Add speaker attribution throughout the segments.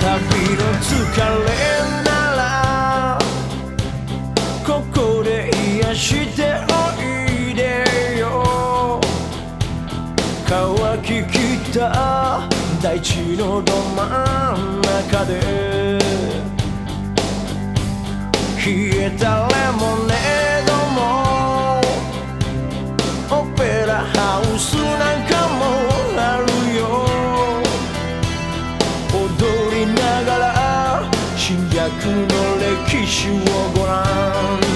Speaker 1: 旅の疲れならここで癒しておいでよ。乾ききった大地のど真ん中で。冷えた是我惯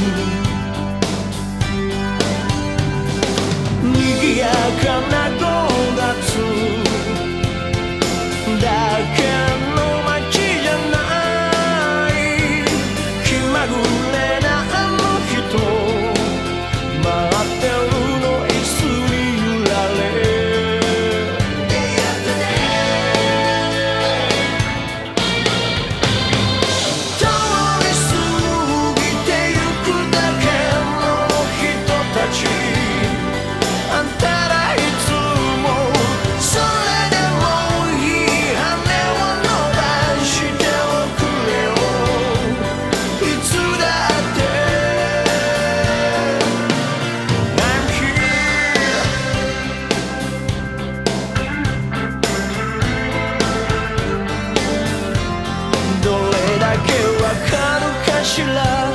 Speaker 1: 知ら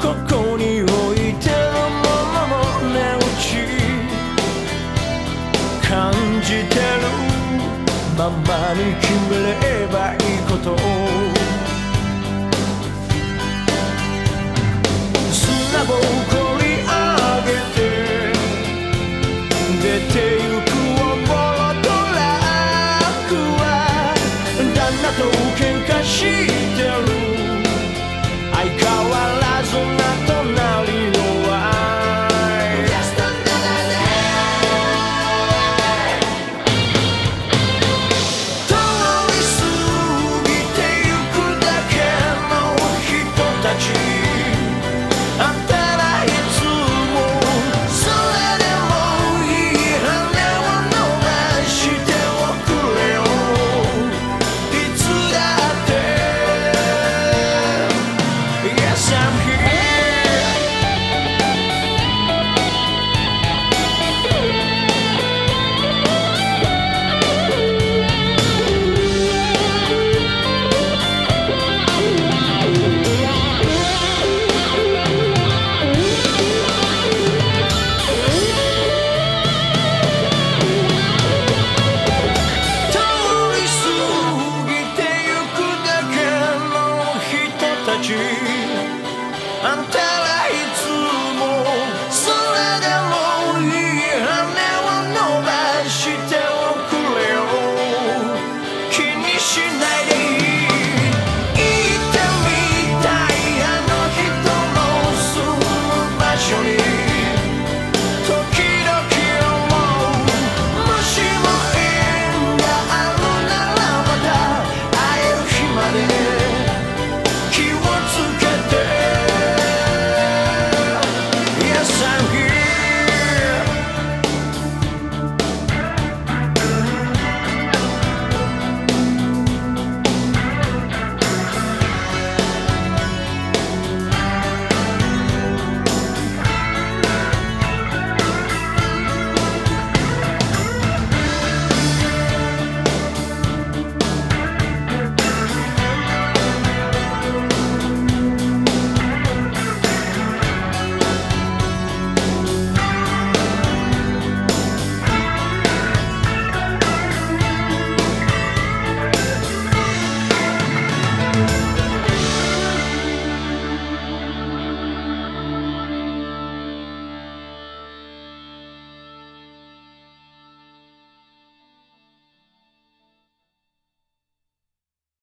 Speaker 1: ここに置いてるものも値打ち。感じてる。ままに決めればいいこと。を砂ぼ